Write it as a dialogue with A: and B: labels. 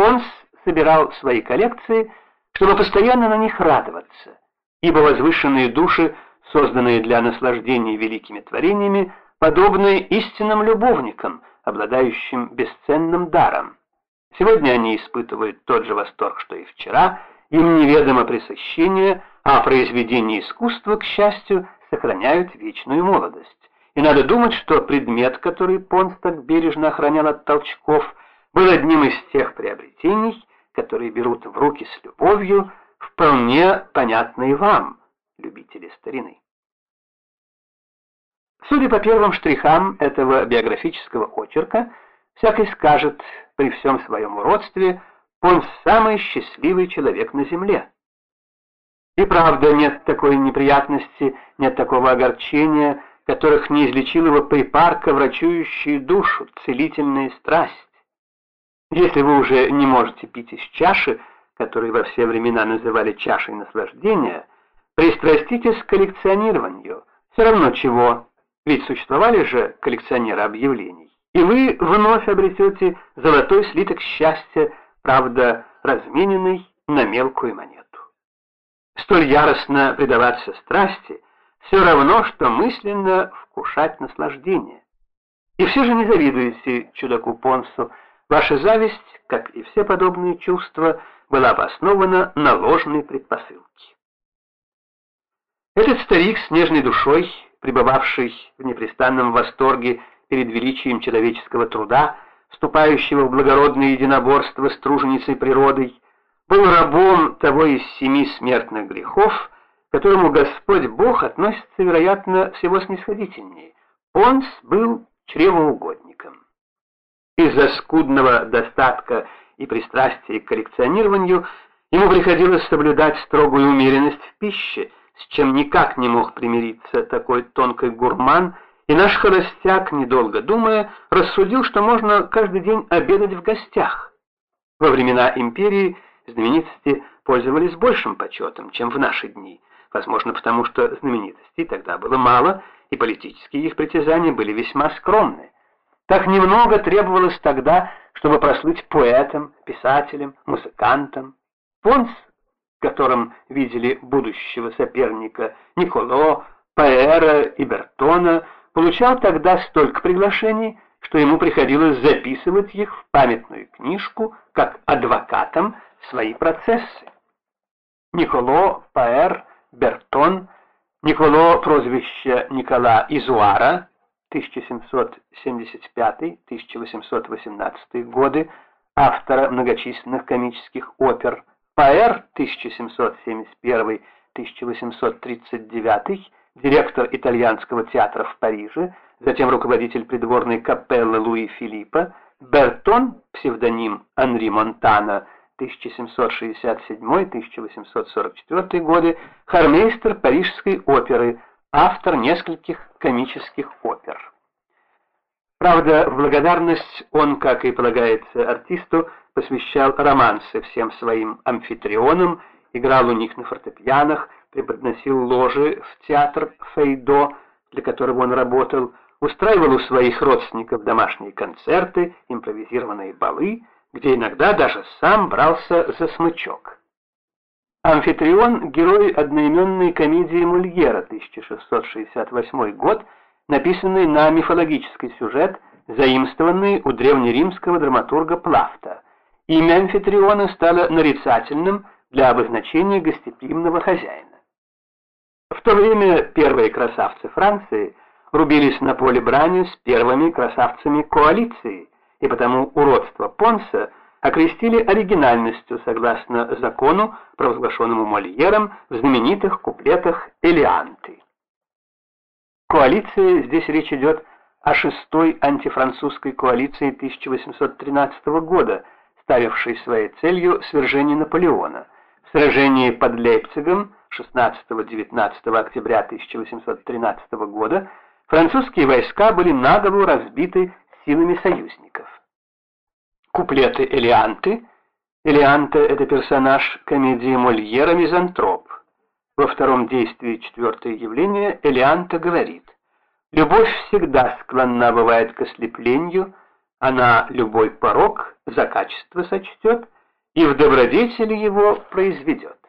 A: Понс собирал свои коллекции, чтобы постоянно на них радоваться, ибо возвышенные души, созданные для наслаждения великими творениями, подобны истинным любовникам, обладающим бесценным даром. Сегодня они испытывают тот же восторг, что и вчера, им неведомо пресыщение, а произведения искусства, к счастью, сохраняют вечную молодость. И надо думать, что предмет, который Понс так бережно охранял от толчков, был одним из тех приобретений, которые берут в руки с любовью, вполне понятные вам, любители старины. Судя по первым штрихам этого биографического очерка, всякий скажет при всем своем уродстве, он самый счастливый человек на земле. И правда, нет такой неприятности, нет такого огорчения, которых не излечил его припарка, врачующие душу, целительная страсть. Если вы уже не можете пить из чаши, которую во все времена называли чашей наслаждения, пристраститесь к коллекционированию, все равно чего, ведь существовали же коллекционеры объявлений, и вы вновь обретете золотой слиток счастья, правда, размененный на мелкую монету. Столь яростно предаваться страсти – все равно, что мысленно вкушать наслаждение. И все же не завидуйте чудаку Понсу, ваша зависть, как и все подобные чувства, была обоснована на ложной предпосылке. Этот старик с нежной душой, пребывавший в непрестанном восторге перед величием человеческого труда, вступающего в благородное единоборство с труженицей природой, был рабом того из семи смертных грехов, которому Господь Бог относится, вероятно, всего снисходительнее. Понс был чревоугодником. Из-за скудного достатка и пристрастия к коллекционированию ему приходилось соблюдать строгую умеренность в пище, с чем никак не мог примириться такой тонкий гурман, и наш холостяк, недолго думая, рассудил, что можно каждый день обедать в гостях. Во времена империи знаменитости пользовались большим почетом, чем в наши дни – возможно потому, что знаменитостей тогда было мало, и политические их притязания были весьма скромны. Так немного требовалось тогда, чтобы прослыть поэтом, писателем, музыкантом. Понс, которым видели будущего соперника Николо, Паэра и Бертона, получал тогда столько приглашений, что ему приходилось записывать их в памятную книжку как адвокатам свои процессы. Николо, Паэр Бертон, Николо, прозвище Никола Изуара, 1775-1818 годы, автора многочисленных комических опер, Паэр, 1771-1839, директор итальянского театра в Париже, затем руководитель придворной капеллы Луи Филиппа, Бертон, псевдоним Анри Монтана, 1767-1844 годы, хормейстер Парижской оперы, автор нескольких комических опер. Правда, в благодарность он, как и полагается артисту, посвящал романсы всем своим амфитрионам, играл у них на фортепианах, преподносил ложи в театр Фейдо, для которого он работал, устраивал у своих родственников домашние концерты, импровизированные балы, где иногда даже сам брался за смычок. Амфитрион – герой одноименной комедии Мольера, 1668 год, написанный на мифологический сюжет, заимствованный у древнеримского драматурга Плафта. Имя Амфитриона стало нарицательным для обозначения гостеприимного хозяина. В то время первые красавцы Франции рубились на поле брани с первыми красавцами коалиции, и потому уродство Понса окрестили оригинальностью согласно закону, провозглашенному Мольером в знаменитых куплетах «Элеанты». Коалиция, здесь речь идет о шестой антифранцузской коалиции 1813 года, ставившей своей целью свержение Наполеона. В сражении под Лейпцигом 16-19 октября 1813 года французские войска были наголо разбиты силами союзников. Куплеты Элеанты. Элеанта — это персонаж комедии Мольера «Мизантроп». Во втором действии четвертое явление Элеанта говорит «Любовь всегда склонна бывает к ослеплению, Она любой порог за качество сочтет и в добродетели его произведет.